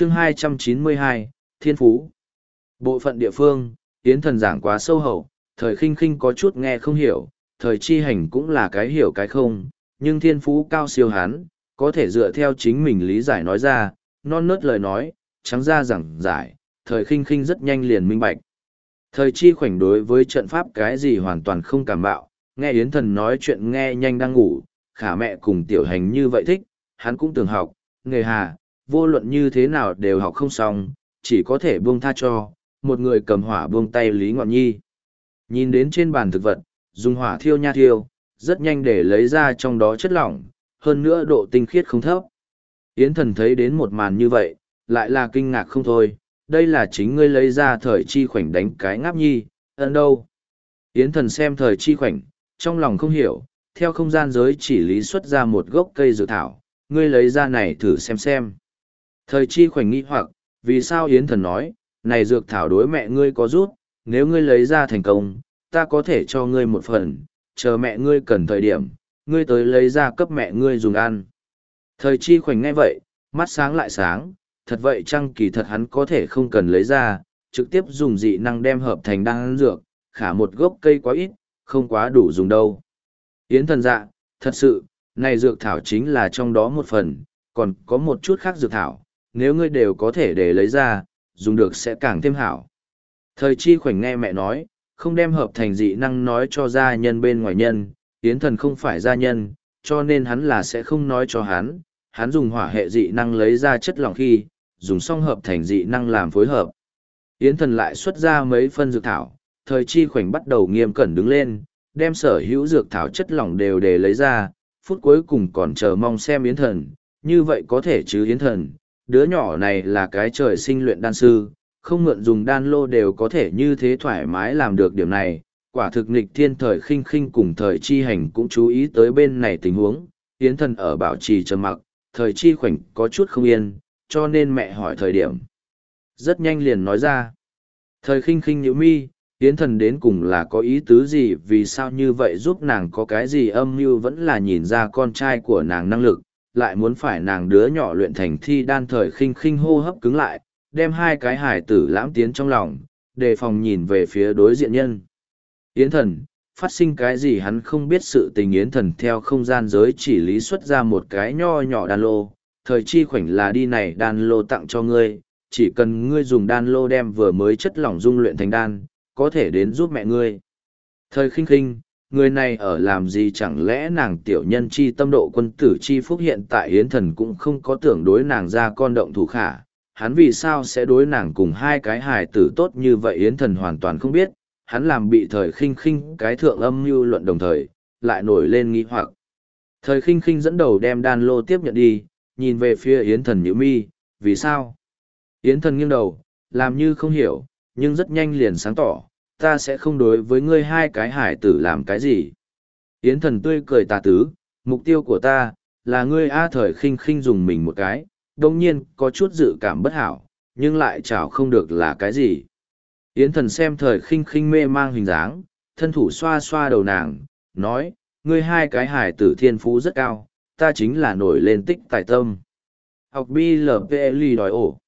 chương 292, Thiên Phú. Bộ phận địa phương, Yến thần giảng quá sâu hậu, thời khinh khinh có chút nghe không hiểu, thời chi hành cũng là cái hiểu cái không, nhưng thiên phú cao siêu hán, có thể dựa theo chính mình lý giải nói ra, non nớt lời nói, trắng ra giảng giải, thời khinh khinh rất nhanh liền minh bạch. Thời chi khoảnh đối với trận pháp cái gì hoàn toàn không cảm bạo, nghe Yến thần nói chuyện nghe nhanh đang ngủ, khả mẹ cùng tiểu hành như vậy thích, hắn cũng tưởng học, nghề hà, vô luận như thế nào đều học không xong, chỉ có thể buông tha cho, một người cầm hỏa buông tay Lý Ngọn Nhi. Nhìn đến trên bàn thực vật, dùng hỏa thiêu nha thiêu, rất nhanh để lấy ra trong đó chất lỏng, hơn nữa độ tinh khiết không thấp. Yến thần thấy đến một màn như vậy, lại là kinh ngạc không thôi, đây là chính ngươi lấy ra thời chi khoảnh đánh cái ngáp nhi, ơn đâu. Yến thần xem thời chi khoảnh, trong lòng không hiểu, theo không gian giới chỉ lý xuất ra một gốc cây dự thảo, ngươi lấy ra này thử xem xem. Thời chi khoảnh nghĩ hoặc, vì sao Yến thần nói, này dược thảo đối mẹ ngươi có rút, nếu ngươi lấy ra thành công, ta có thể cho ngươi một phần, chờ mẹ ngươi cần thời điểm, ngươi tới lấy ra cấp mẹ ngươi dùng ăn. Thời chi khoảnh ngay vậy, mắt sáng lại sáng, thật vậy chăng kỳ thật hắn có thể không cần lấy ra, trực tiếp dùng dị năng đem hợp thành đan dược, khả một gốc cây quá ít, không quá đủ dùng đâu. Yến thần dạ, thật sự, này dược thảo chính là trong đó một phần, còn có một chút khác dược thảo, nếu ngươi đều có thể để lấy ra, dùng được sẽ càng thêm hảo. Thời chi khoảnh nghe mẹ nói, không đem hợp thành dị năng nói cho gia nhân bên ngoài nhân, Yến thần không phải gia nhân, cho nên hắn là sẽ không nói cho hắn, hắn dùng hỏa hệ dị năng lấy ra chất lỏng khi, dùng xong hợp thành dị năng làm phối hợp. Yến thần lại xuất ra mấy phân dược thảo, thời chi khoảnh bắt đầu nghiêm cẩn đứng lên, đem sở hữu dược thảo chất lỏng đều để lấy ra, phút cuối cùng còn chờ mong xem Yến thần, như vậy có thể chứ Yến thần, đứa nhỏ này là cái trời sinh luyện đan sư, không mượn dùng đan lô đều có thể như thế thoải mái làm được điểm này. Quả thực nghịch thiên thời khinh khinh cùng thời chi hành cũng chú ý tới bên này tình huống, Yến thần ở bảo trì trầm mặc, thời chi khoảnh có chút không yên, cho nên mẹ hỏi thời điểm. Rất nhanh liền nói ra. Thời khinh khinh nhữ mi, Yến thần đến cùng là có ý tứ gì vì sao như vậy giúp nàng có cái gì âm mưu vẫn là nhìn ra con trai của nàng năng lực, lại muốn phải nàng đứa nhỏ luyện thành thi đan thời khinh khinh hô hấp cứng lại, đem hai cái hải tử lãm tiến trong lòng, đề phòng nhìn về phía đối diện nhân. Yến thần, phát sinh cái gì hắn không biết sự tình Yến thần theo không gian giới chỉ lý xuất ra một cái nho nhỏ đan lô, thời chi khoảnh là đi này đan lô tặng cho ngươi, chỉ cần ngươi dùng đan lô đem vừa mới chất lỏng dung luyện thành đan, có thể đến giúp mẹ ngươi. Thời khinh khinh, người này ở làm gì chẳng lẽ nàng tiểu nhân chi tâm độ quân tử chi phúc hiện tại Yến thần cũng không có tưởng đối nàng ra con động thủ khả, hắn vì sao sẽ đối nàng cùng hai cái hài tử tốt như vậy Yến thần hoàn toàn không biết, hắn làm bị thời khinh khinh cái thượng âm mưu luận đồng thời, lại nổi lên nghi hoặc. Thời khinh khinh dẫn đầu đem đan lô tiếp nhận đi, nhìn về phía Yến thần nhữ mi, vì sao? Yến thần nghiêng đầu, làm như không hiểu, nhưng rất nhanh liền sáng tỏ, ta sẽ không đối với ngươi hai cái hải tử làm cái gì. Yến thần tươi cười tà tứ, mục tiêu của ta, là ngươi A thời khinh khinh dùng mình một cái, đồng nhiên có chút dự cảm bất hảo, nhưng lại chảo không được là cái gì. Yến thần xem thời khinh khinh mê mang hình dáng, thân thủ xoa xoa đầu nàng, nói, ngươi hai cái hải tử thiên phú rất cao, ta chính là nổi lên tích tài tâm. Học BLPL đòi ổ.